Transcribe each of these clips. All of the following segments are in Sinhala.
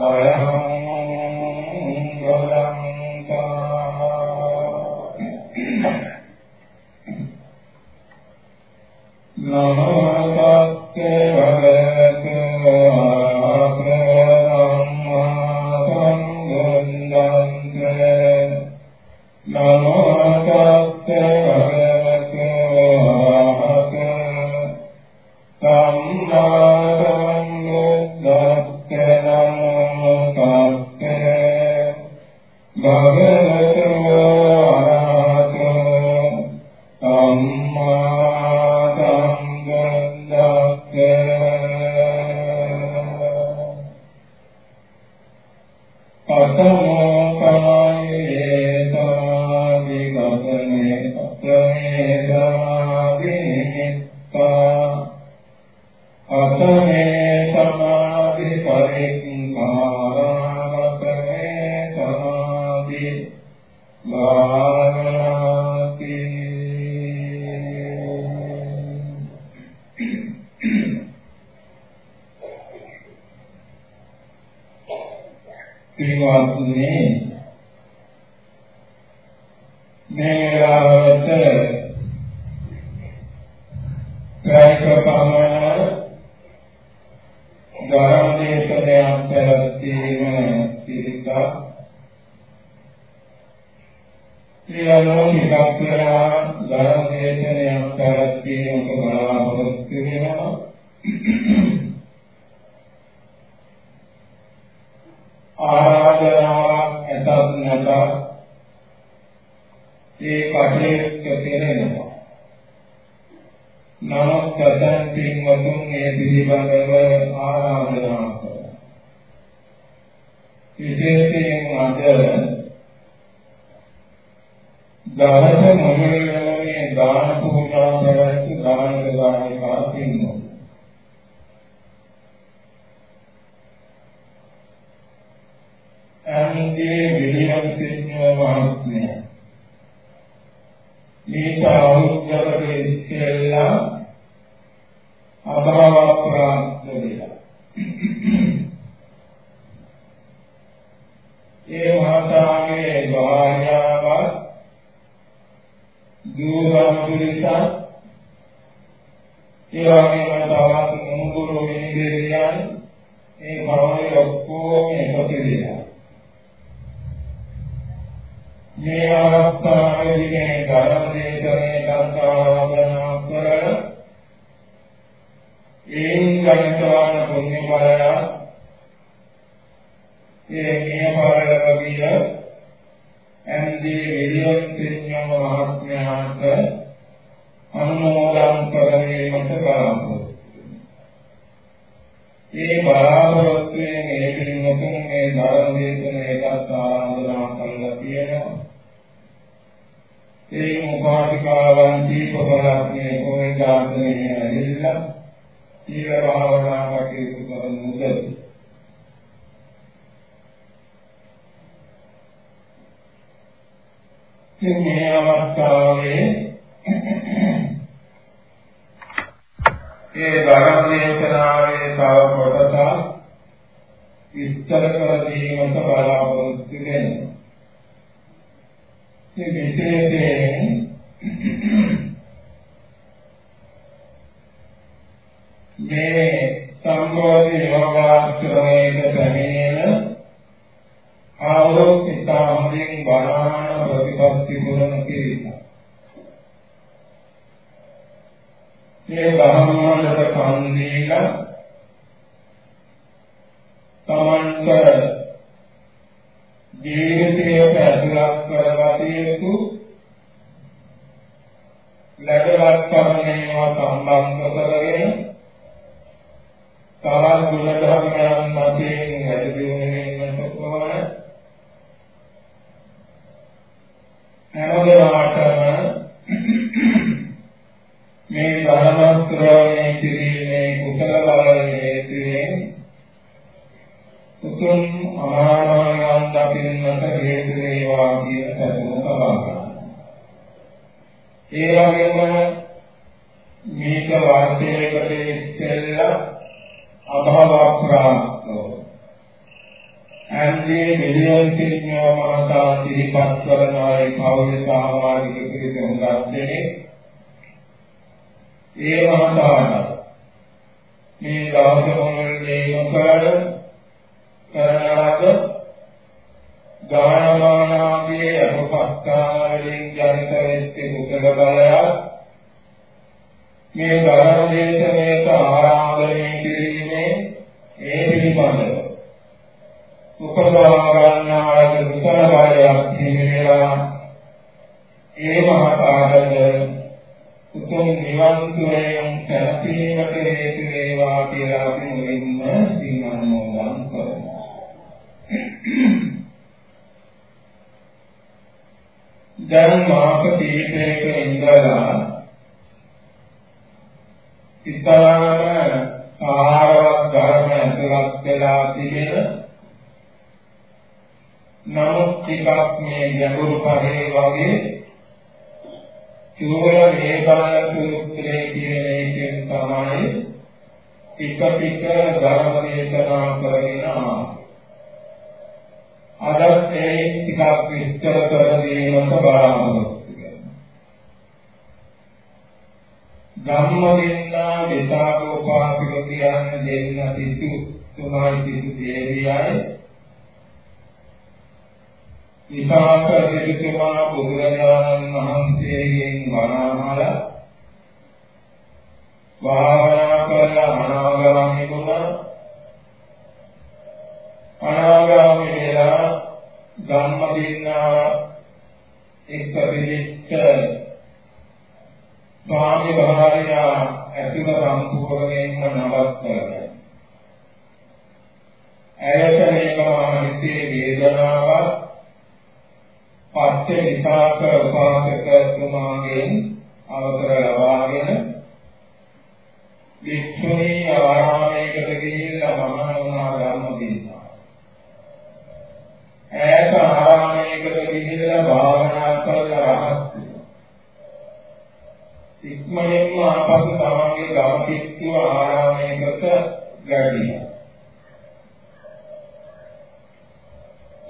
A ver, ආරාධනාවක් ඇතත් නැතත් ඒ කටයුත්ත කෙරෙනවා. නමුත් සතන් පින්වතුන් මේ පිළිබඳව ආරාධනා කරනවා. විශේෂයෙන් අද දහස් ඒ මහතාගේ භාර්යාවත් දුරම් පිළිසත් ඒ වගේම තවත් මුඟුරු මිනිදෙවියන් මේ භවයේ ඔක්කොම එකතු වෙනවා මේ අවස්ථාවේදී මේ ධර්ම දේශනේ කර්තාවගනා කරලා ඒන් ගණිතවන පුණ්‍ය බලය මේ පාරල කවිය ඇන්දී එළියොත් පිරිනම මහත්මයාට අනුමෝදන් කරගැනීමට බලාපොරොත්තු මේ බලාපොරොත්තු වෙන මේ පිරිනමකින් මේ ධර්ම දේශන එකත් ආරාධනා කරලා තියෙනවා ඒ උපාසිකාවන් දීපකරාත්මේ කොහෙන්ද ආන්නේ ඇවිල්ලා ඊව භාවනා කටයුතු කරන උදව් ඉතින් මේ අවස්ථාවේ ඒ ධර්මදේශනාවේ තව කොටසක් විස්තර කර දීමට බලාපොරොත්තු වෙනවා. මේ විශේෂයෙන් මේ සම්බෝධි විවාහ ක්‍රමයේ පැමිණෙන ආලෝකිතාමෙන් බලාන ප්‍රතිපත්ති පුරන කීර්ණ. මේ බ්‍රහ්මාණ්ඩ කන්දේල තමන්තර ජීවිතයට ඇතුළත් කරගත යුතු ලැබවත් කරගෙනවා සම්බන්ධ කරගෙන තවත් ගුණ ධර්මයන් මතින් වැඩි දියුණු හැමදෙනාටම මේ ධර්ම ශ්‍රවණය කිරීමේ කුසල බලයෙන් හේතුයෙන් උතුම් ආරහණ දකින්නට හේතු වේවා කියන සතුට ලබනවා. ඒ වගේම මේක වාර්ථයකට ඉස්සෙල්ලා අභවක්‍රාන්තෝ පරිදි මිලියන් කිරියා මහතා සිහිපත් කරන අය පෞද්ගල සාමාජික පිරිස හොඳක් දෙනේ ඒ මහතාට මේ දවසවලදී නොකර කරනලද ගානමානාගේ අපපස්කාවලින් ජනිත වෙච්ච කුසල බලයක් මේ ධර්ම දේශනාවට ආරාධනය කිරීමේ ඒ පිළිබඳව උපදවා ගන්නා කුසල බලයක් හිමිලා ඒ මහතාට උතුම් නිවන් සුවයෙන් සැලසීමට හේතු වේවා කියලා අපි මුලින්ම සිනානෝදම් කරමු. දැන් මාස කීපයක ඉඳලා ඉතාලම ආහාරවත් ධර්ම ඇතුළත් වෙලා තිබෙන නමුත් ටිකක් මේ ගැඹුරු පහේ වගේ චූල වේදාන සූත්‍රයේ කියන එකෙන් තමයි එක පිට ධර්ම දේශනා කරගෙන අද ඒ ටිකක් විස්තර කර දීමට බලාපොරොත්තු ධම්මවින්නා විසාකෝපාපික කියන දෙන්න සිසු තුමයි සිසු දේවියයි. විසාක සිසුතුමා බුදුරජාණන් වහන්සේගෙන් වනාහල භාවනා කරලා අනාගාමී වුණා අනාගාමී වෙලා ධම්මවින්නා එක්ක පිළිච්ච ස්වාමි භාර්යා ඇතුළ සම්පූර්ණයෙන්ම නවත්තලා ඇයට මේකම හිතේ වේදනාවක් පස්සේ විපාක උපාසක තුමාගෙන් අවසර ලබාගෙන වික්ෂුණී ආරාමයකට ගිහිල්ලා මහණුනා ධර්ම දින්නා. ඈත ආරාමයකට ගිහිල්ලා භාවනා කරලා රහත් ඉක්මනින්ම ආපසු තමන්ගේ ගම පිටුව ආරාමයකට ගැටිලා.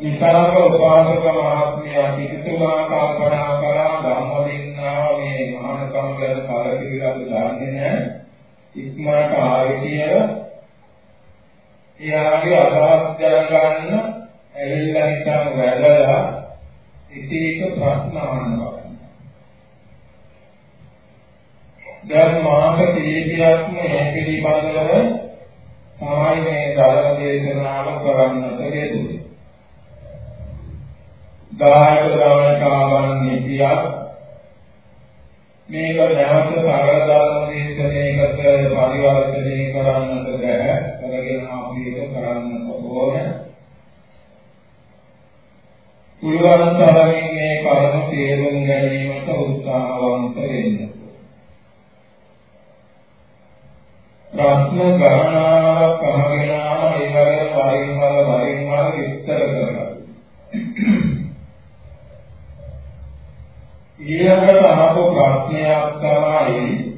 විතරක උපාසක මහත්මයා පිටුතුමා කල්පනා කළා ධම්මදින්නා මේ මහානකම් ගැන කලකිරීලා දන්නේ නැහැ. ඉක්මනට ආවේ කියලා එයාගේ අදහස් දැනගන්න ඇවිල්ලා හිටන් වැඩලා ඉතිරික ප්‍රශ්න අහනවා. දැන් මාස කීපයක් මේ පිළිබඳව තමයි මේ ධර්ම දේශනාව කරන්නට යෙදුනේ. දායක දවනකාවන් නිතියක් මේක නැවත සරල ධර්ම දේශනාවකට පරිවර්තනය කරන්නට බැහැ. කරගෙන අපි ඒක කරන්නට ඕනේ. පුළුවන් තරමින් මේ කරුණු තේරුම් ගැනීමට උත්සාහවන්ත වෙන්න. ප්‍රශ්න ගණනාවක් අහගෙන ආන ඒ වගේ වරින් වර වරින් වර විස්තර කරනවා. ඊළඟට අහපු ප්‍රශ්නයක් තමයි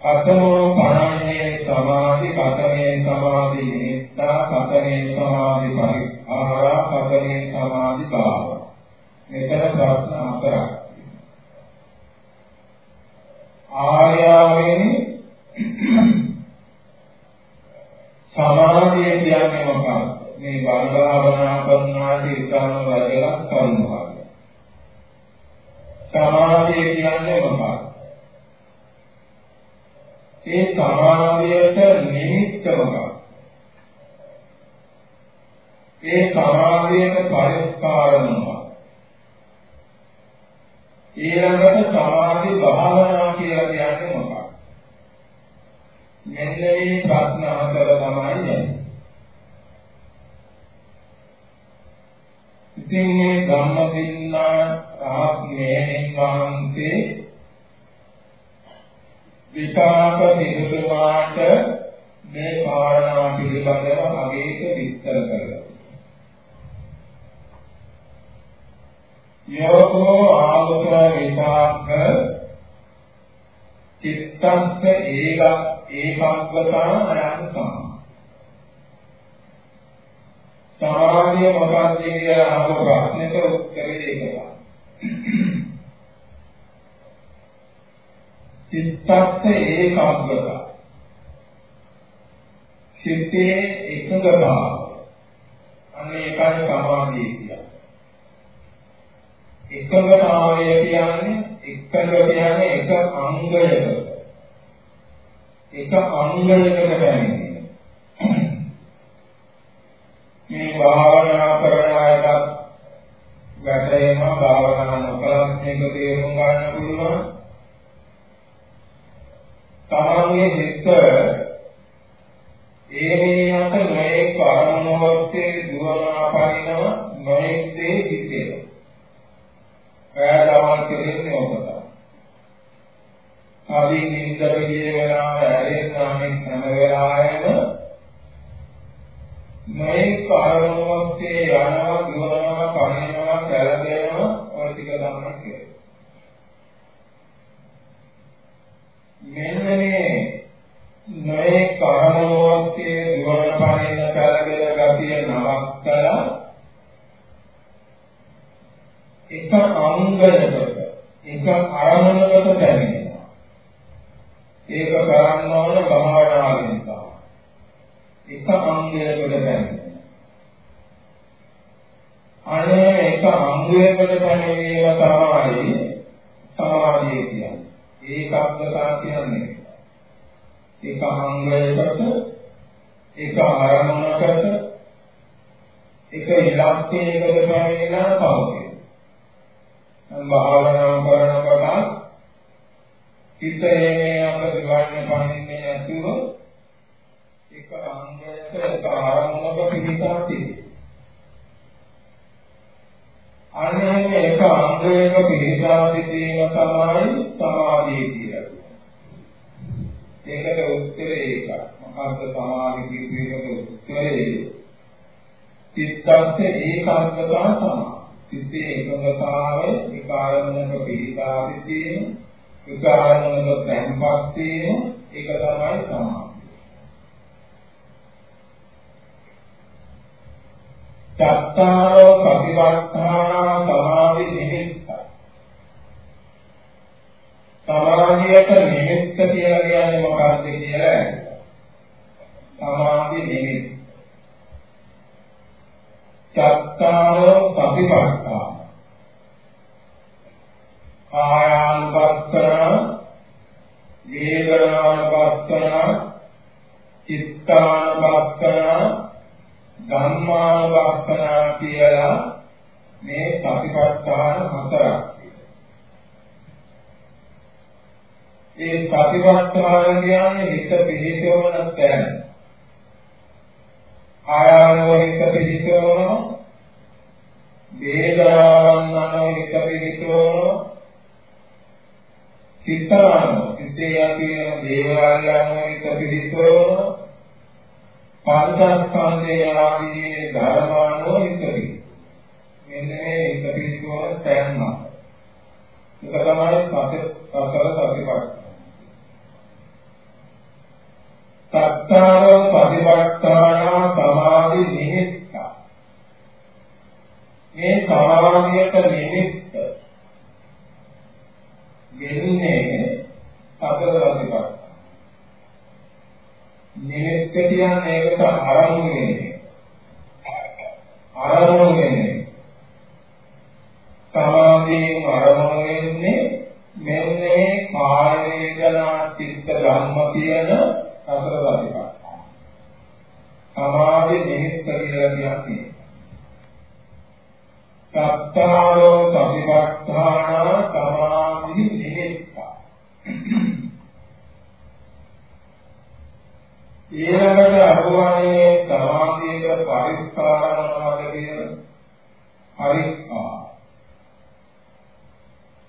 අතමෝ පණන්නේ සමාධි කතනේ සමාධි නිත්තා කතනේ සමාධි පරිආහාර කතනේ සමාධි භාව. මෙතන ප්‍රශ්න හතරක්. ආර්යාවෙන් සමාධිය කියන්නේ මොකක්ද? මේ බල භාවනා කරනාදී ඉතාම වැදගත් කරුණක්. සමාධිය කියන්නේ මොකක්ද? ඒ සමාධියට නිමිත්ත මොකක්ද? ඒ සමාධියට පරිස්කාර මොකක්ද? ඊළඟට සමාධි භාවනා කියලා කියන්නේ මොකක්ද? මෙන්න මේ ප්‍රශ්න හතර තමයි යන්නේ. ඉතින් මේ ධම්මදින්නා ආත්මයෙන් වහන්සේ විපාක නිරුතුමාට මේ කාරණා පිළිබඳව අගේක විස්තර කරනවා. යෝගෝ ආලෝක විපාක චිත්තස්ස ඒක ඒකග්ගතා අයන්තම සමාධිය මොකක්ද කියලා අහපු ප්‍රශ්නෙට උත්තරේ ඒකයි. චිත්තත් ඒකාග්‍රතාව. චිත්තේ එකඟ භාව. අනේ ඒකයි සමාධිය කියන්නේ. එකඟතාවය කියන්නේ එකඟ කියන්නේ එක අංගයකට. එක අංගයකට බැඳෙන්නේ. මේ භාවනා කරන අයට වැටේම භාවනා නොකරත් මේක තේරුම් ගන්න පුළුවන්. තමන්ගේ හිත ඒ මේකට නොයේ කර්මවත්තේ දුවනා පරිණව නොයේ දේ හිතේ. වැයදාමල් කෙරෙන්නේ ඔබ තමයි. කලින් නින්දට ගිය වෙලාව ඇරෙන්නානේ හැම වෙලාවෙම මේ කාරණාවස්සේ යනවා දුවනවා කනිනවා කැළදෙනවා ඔය ටික ගන්න කියලා. මෙන්න මේ මේ කාරණාවස්සේ දුවන පනින කැළදෙන ගතිය නවත්තලා එක අංගයකට එක අරමුණකට පැමිණෙනවා. ඒක කරන්න ඕන භාවනාවෙන් තමයි. එක අංගයකට පැමිණෙනවා. අනේ එක අංගයකට පැමිණීම තමයි සමාධිය කියන්නේ. ඒකග්ගතා කියන්නේ. එක අංගයකට එක අරමුණකට එක ඉලක්කයකට පැමිණෙනා පවතින. භාවනා කරනකොට හිතේ අප දිවන්නේ පන්නේ නැතුව එක අංගයක එක ආරම්භක පිහිටා තියෙනවා. අනේ එක අංගයක පිහිටා සිටීම තමයි සමාධිය කියලා. ඒකට උත්තරේ ඒක. මොකක්ද සමාධි කියුවේ උත්තරේ? චිත්තස්ස ඒකාග්‍රතාව තමයි. සිතේ එකඟතාවය විකාරණක පිළිපා සිටීම විකාරණක තැන්පත් වීම ඒක තමයි සමාධිය. චත්තාරෝ ප්‍රතිවර්තාන සමාධි නිමිත්ත. සමාධියට නිමිත්ත කියලා කියන්නේ මොකක්ද කියලා? සමාධි නිමිත්ත චත්තාරෝ පටිපට්ඨාන කායානුපස්සන වේදනානුපස්සන චිත්තානුපස්සන ධම්මානුපස්සන කියලා මේ පටිපට්ඨාන හතරක්. ඒ පටිපට්ඨාන කියන්නේ හිත පිළිසවන තැන. ආයානෝහිත පිළිතුරන වේදනාවන් අනෝහිත පිළිතුරන චිත්තාන සිතේ ඇති දේවල් අනෝහිත පිළිතුරන පාදස්කන්ධය ආදී ධර්මානෝහිත මෙන්න මේ එක පිළිතුරන තැන්න ඒක තමයි සතර සතර සතිපට්ඨාන සත්තාරෝ පරිවර්තනා සමාධි නිමිත්ත. මේ සමාධියට නිමිත්ත. ගෙන්නේ සතර රතිපත් නිමිත්ත කියන්නේ ඒකට අරමුණු වෙන්නේ අරමුණු වෙන්නේ සමාධියෙන් අරමුණු වෙන්නේ මෙන්නේ කාය වේදනා චිත්ත ධම්ම කියන සතර සතිපට්ඨාන. සමාධි නිහිත කියලා කියන්නේ. සත්තාරෝ සතිපට්ඨාන සමාධි නිහිත. ඊළඟට අනුවනේ සමාධියක පරිස්කාරණවද කියන පරිස්කාර.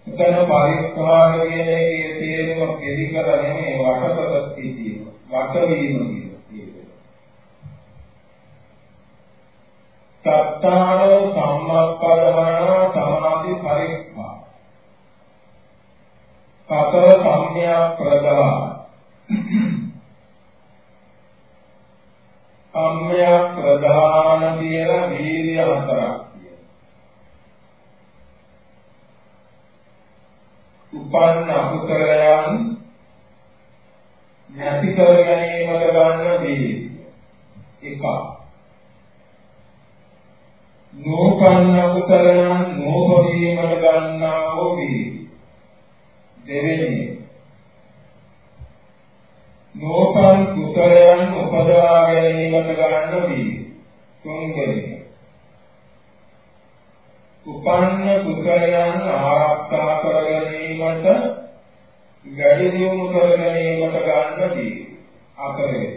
එතන පරිස්කාර කියන එකේ තේරුම කෙලිකර නෙමෙයි වටපත සිටීම. වටවීම කියන්නේ. සත්තාරෝ සම්මප්පදමන සමාධි පරික්ඛා. සතර සම්‍යක් ප්‍රදා. සම්මයක් ප්‍රධාන කියලා වීර්ය හතරක් උපන්න අකුසලයන් නැති කර ගැනීමට ගන්න වීර්ය. එකක්. නෝපන්න අකුසලයන් නෝපවීමට ගන්නා වූ වීර්ය. දෙවෙනි නෝපන් කුසලයන් උපදවා ගැනීමට ගන්න වීර්ය තුන්වෙනි උපන්න කුසලයන් ආරක්ෂා කර ගැනීමට වැඩි දියුණු කර ගැනීමට ගන්න වීර්ය හතරේ.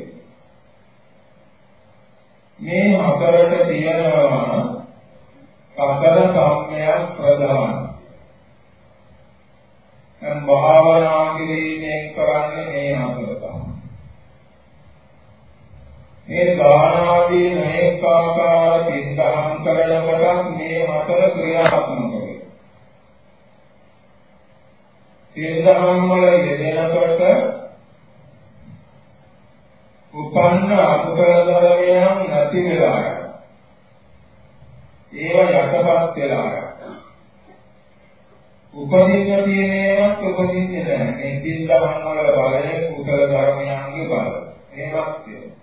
මේ හතරට තියෙනවා සතර සම්මයක් ප්‍රධාන. දැන් භාවනා කිරීමෙන් කරන්නේ මේ හතර තමයි මේ ගානාදී මේක ආකාර පින්දහම් කරනකොට මේ හතර ක්‍රියාත්මක වෙනවා. පින්දහම් වල යෙදෙනකොට උපන්න අකුසල ධර්මයන් නැති වෙලා යනවා. ඒව යටපත් වෙලා යනවා. උපදින්න තියෙන ඒවාත් උපදින්නේ නැහැ. මේ පින්දහම් වල බලයේ කුසල ධර්මයන්ගේ බල. ඒවත් තියෙනවා.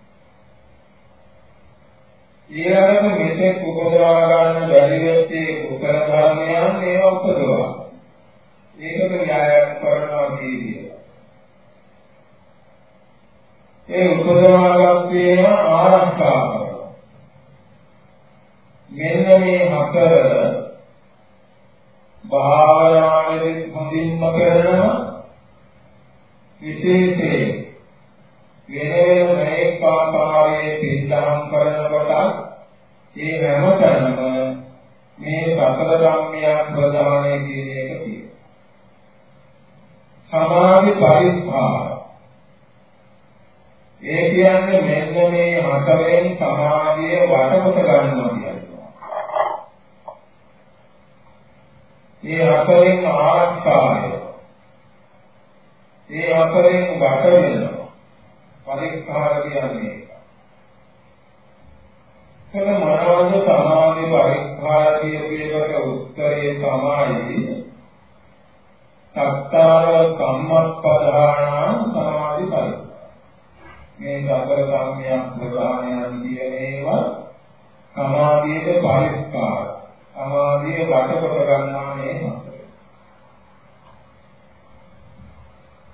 ඊළඟට මෙතෙක් උපදවා ගන්න බැරි වෙච්ච කුසල ධර්මයන් ඒවා උපදවා. ඒකට න්‍යායක් කරනවා කියන්නේ. ඒ උපදවාගත් වේවා ආරක්ෂා කරනවා. මෙන්න මේ හතර භාවනාවේ හොඳින්ම කරනවා විශේෂයෙන් ඒ හැමතැනම මේ සතර ධම්මයන් ප්‍රධානයි කියන එක තියෙනවා. සමාධි පරිස්කාර. ඒ කියන්නේ මෙන්න මේ හතරෙන් සමාධිය වටකොට ගන්නවා කියනවා. මේ හතරෙන් ආස්කාරය. මේ හතරෙන් වට වෙනවා. පරික්ඛාර කියන්නේ කල මනෝද සමාධි පරික්ඛාර කියපේකට උත්තරේ තමයි සත්තාර කම්මප්පදාන සමාධි පරික්ඛාර මේ සතර කම්මයන් ප්‍රධානයන් කියන ඒවා සමාධියේ පරික්ඛාර සමාධිය වටකොට ගන්නවා මේ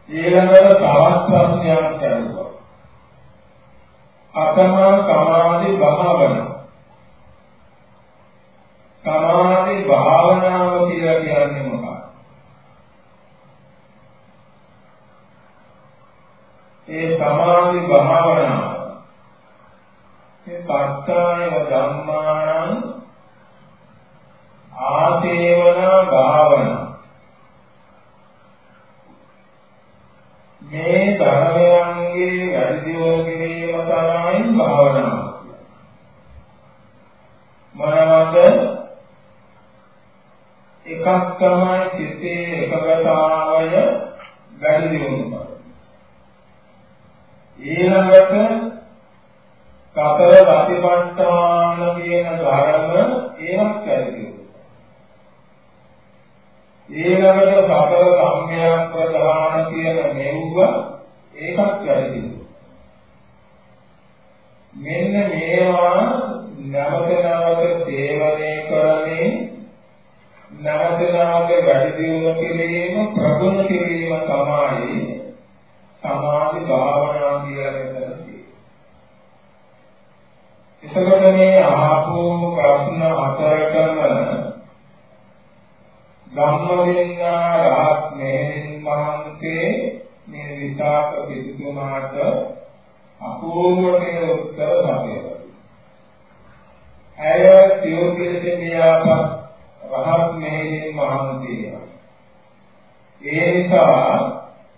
ඊළඟට තවත් ප්‍රශ්නයක් ඇහුවා. අතමා සමාධි භාවනාව. සමාධි භාවනාව කියලා කියන්නේ මොකක්ද? ඒ සමාධි භාවනාව මේ පස්තායව ධම්මාන ආසේවන භාවනාව මේ ධර්මයන්ගේ වැඩිදියෝ කිරීම තමයි භාවනාව. මොනවද? එකක් තමයි සිතේ එකගතාවය වැඩි දියුණු ඊළඟට සතර ප්‍රතිපත්තාන කියන ධර්ම ඒවත් වැඩි ඊළඟට සතර සම්මයක් ප්‍රධාන කියන මෙව්ව ඒකත් වැරදි. මෙන්න මේවා නැවත නැවත සේවනය කරන්නේ නැවත නැවත වැඩි දියුණු කිරීම ප්‍රගුණ කිරීම තමයි සමාධි භාවනා කියලා මෙතනදී. එතකොට මේ අහපු ප්‍රශ්න හතරටම ධම්මවිඤ්ඤා රහත් මෙහෙණින් වහන්සේ මේ විපාක පිටුමාට අපූර්වමය උත්තර සපයනවා. ඇය තියෝතිරේනියාපත් රහත් මෙහෙණින් වහන්සේ. ඒ නිසා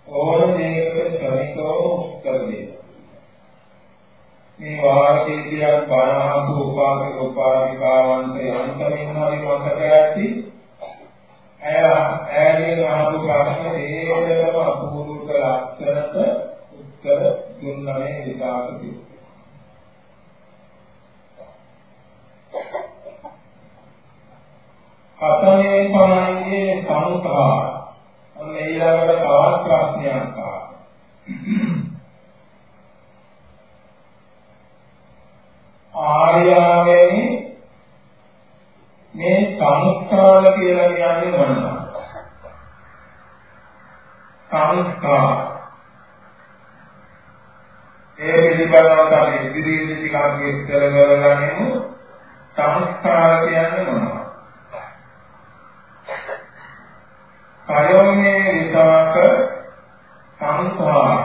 ඕන දෙයකට ශ්‍රමිකව උත්තර දෙනවා. මේ වාර්තිකයන් බණහතු උපාසක උපාසිකාවන්ට යන්තමින් හරි මතක ඇති ඇය ඈගෙන අහපු ප්‍රශ්න හේතම අපූර්ව උත්තර අක්ෂරට උත්තර දුන්නමේ විකාශති. අතනේ තමයි සමුතා. අන්න ඊළඟට තවත් ප්‍රශ්නයක් ආර්යාවෙනි මේ සංස්කාර කියලා කියන්නේ මොනවද? සංස්කාර. ඒ පිළිබඳව තමයි ඉදිරියේ ටිකක් විස්තර කරගන්නෙමු. සංස්කාර කියන්නේ මොනවද? කයෝනේ විපාක සංඛාර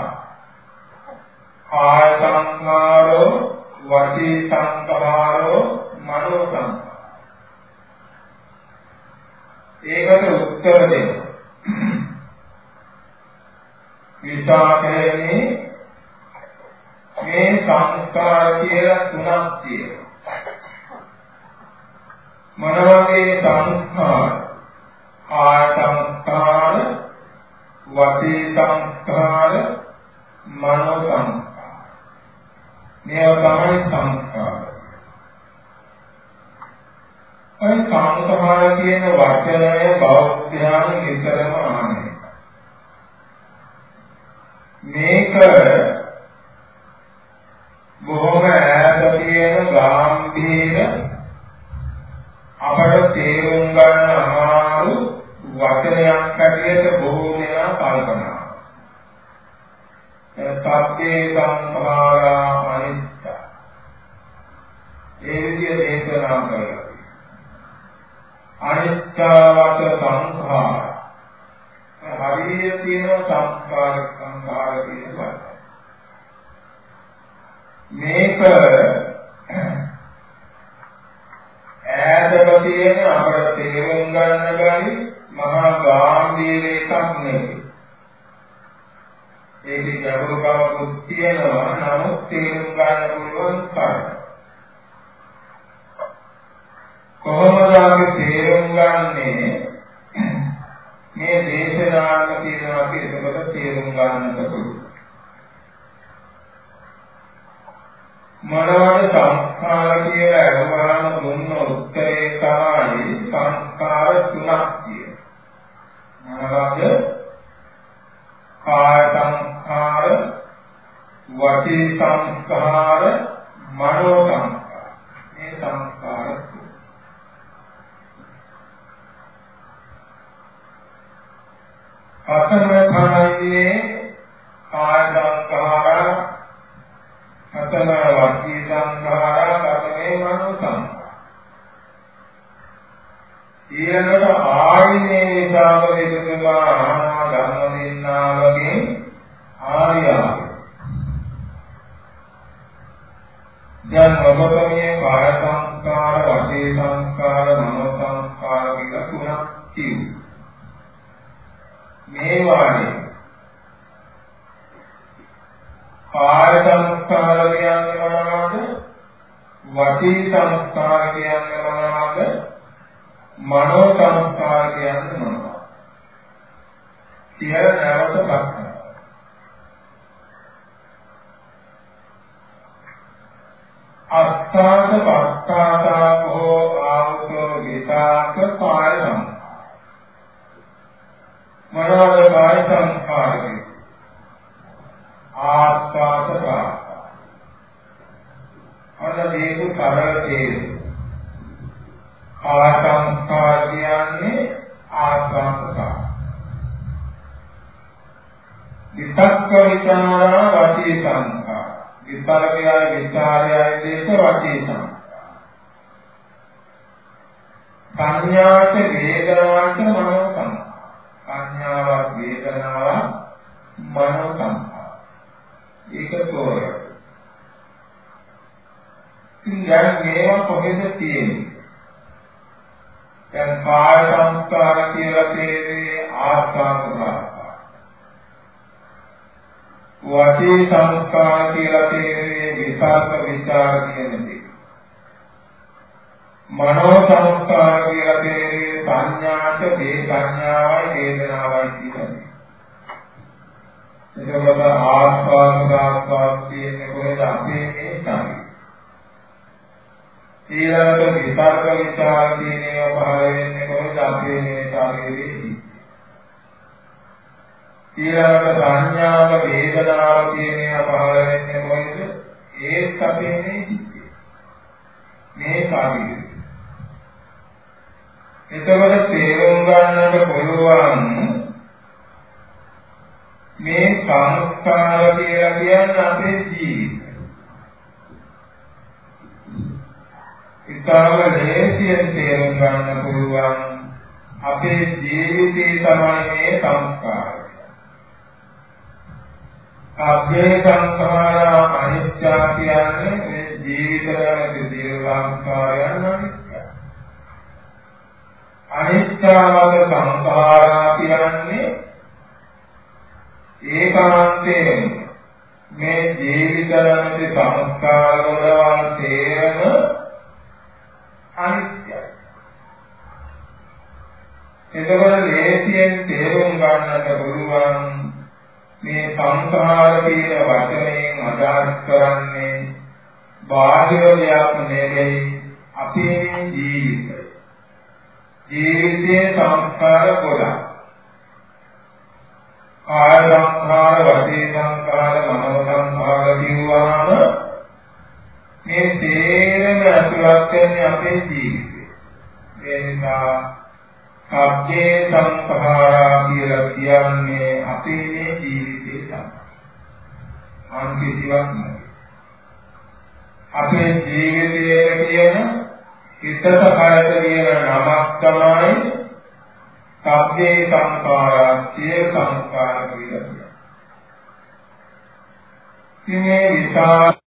ආය සංඛාරෝ වචී සංඛාරෝ මනෝ සංඛාර ඒකට උත්තර දෙන්න විපාකයේ මේ සංස්කාර කියලා තුනක් තියෙනවා. මොන වගේ සංස්කාර ආසංස්කාර වචී සංස්කාර මනෝ සංස්කාර මේවා තමයි සංස්කාර. අයි සංස්කාර කියන වචනය බෞද්ධයන් විතරම ආනේ මේක බොහොම ඈත තියෙන ගාම්භීර අපට තේරුම් ගන්න අමාරු වචනයක් හැටියට බොහෝ දෙනා කල්පනා. සත්‍යේ සංඛාරා අනිත්‍ය. ඒ විදිහට දේශනා කරලා. අනිත්‍යවත සංඛාර. හරිය තියෙන සංස්කාර සංඛාර කියනවා. මේක ඈතක තියෙන අපට තේරුම් ගන්න බැරි මහා ගාම්භීර එකක් නෙවෙයි. ඒකේ ගැඹුරුකමක් තියෙනවා නමුත් තේරුම් ගන්න පුළුවන් තරම. කොහොමද අපි තේරුම් ගන්නේ මේ දේශනාවක තියෙන අපි එතකොට තේරුම් ගන්නට පුළුවන්. මොනවද සංස්කාර කියලා අහවහම දුන්න උත්තරේ තමයි සංස්කාර තුනක් මොනවාද? කාය සංස්කාර, වචී සංස්කාර, මනෝ සංස්කාර. මේ සංස්කාර අතන තමයි කාය සංස්කාර, අතන වචී සංස්කාර, අතනේ මනෝ සංස්කාර. ඊළඟට ආයිනේ නිසාම දෙතුමා ආනවා ධර්ම දෙන්නා වගේ ආර්යා දැන් ඔබතුමිය කාය සංස්කාර, වාචී සංස්කාර, මනෝ සංස්කාර කියලා තුනක් කිව්වා. මේ වානේ කාය සංස්කාර කියන්නේ මොනවද? වාචී සංස්කාර කියන්නේ මොනවද? මනෝ සංස්කාර කියන්නේ මොනවද? කියලා නැවත බලන්න. අස්ථාත පස්ථාතාවෝ ආවසෝ විතාක කාය සංස්කාර. මොනවද කාය සංස්කාර කියන්නේ? ආස්ථාත ප්‍රාස්ථාත. අද මේක කරල තේරෙන්නේ ආසංස්කාර කියන්නේ ආසංස්කාර. විතක්ක විචාරා වචී සංස්කාර. විතරකයයි විචාරයයි දේශ වචී සංස්කාර. සංඥාට වේදනාවට මනෝ සංස්කාර. සංඥාවක් වේදනාවක් මනෝ සංස්කාර. ඒක තෝරගන්න. ඉතින් දැන් මේවා කොහෙද තියෙන්නේ? දැන් කාය සංස්කාර කියලා කියන්නේ ආස්වාද ප්‍රාස්වාද. වාචී සංස්කාර කියලා කියන්නේ විපාක විචාර කියන දේ. මනෝ සංස්කාර කියලා කියන්නේ සංඥාට දේ සංඥාවයි වේදනාවයි කියන්නේ. එතකොට ආස්වාද ප්‍රාස්වාද කියන්නේ කොහෙද අපේ මේ තමයි. ඊළඟට විතර්ක විචාර කියන ඒවා පහළ වෙන්නේ කොහොමද අපේ මේ ශරීරයේදී ඊළඟට සංඥාව වේදනාව කියන ඒවා පහළ වෙන්නේ කොහොමද ඒත් අපේ මේ සිිතේ මේ ශරීරය එතකොට තේරුම් ගන්නට පුළුවන් මේ සංස්කාර කියලා කියන්නේ අපේ ජීවිතය. ඊටාව ලේසියෙන් තේරුම් ගන්න පුළුවන් අපේ ජීවිතේ තමයි මේ සංස්කාරය. අභ්‍යේ සංස්කාර අනිත්‍ය කියන්නේ මේ ජීවිතයේ සියලු සංස්කාරයන් අනිත්‍ය. අනිත්‍යවද සංඛාරා කියන්නේ ඒකාන්තයෙන් මේ ජීවිතයන්ගේ සංස්කාර වල තේරෙන අනිත්‍යයි. එතකොට ලේසියෙන් තේරුම් ගන්නට පුළුවන් මේ සංස්කාර කියන වචනයෙන් අදහස් කරන්නේ බාහිර දෙයක් නෙවෙයි අපේ ජීවිතය. ජීවිතයේ සංස්කාර ගොඩක්. කාය සංස්කාර, වාචී සංස්කාර, මනෝ සංස්කාර කියවහම මේ තේරෙන අතුලක් වෙන්නේ අපේ ජීවිතේ. ඒ නිසා සබ්ජේ සංස්කාරා කියලා කියන්නේ අපේ මේ ජීවිතේ තමයි. අන් කිසිවක් නෙවෙයි. අපේ ජීවිතයේ කියන හිතට කයට කියන නමක් තමයි සබ්බේ සංඛාරා සිය සංස්කාර කියලා කියන්නේ. මේ විසා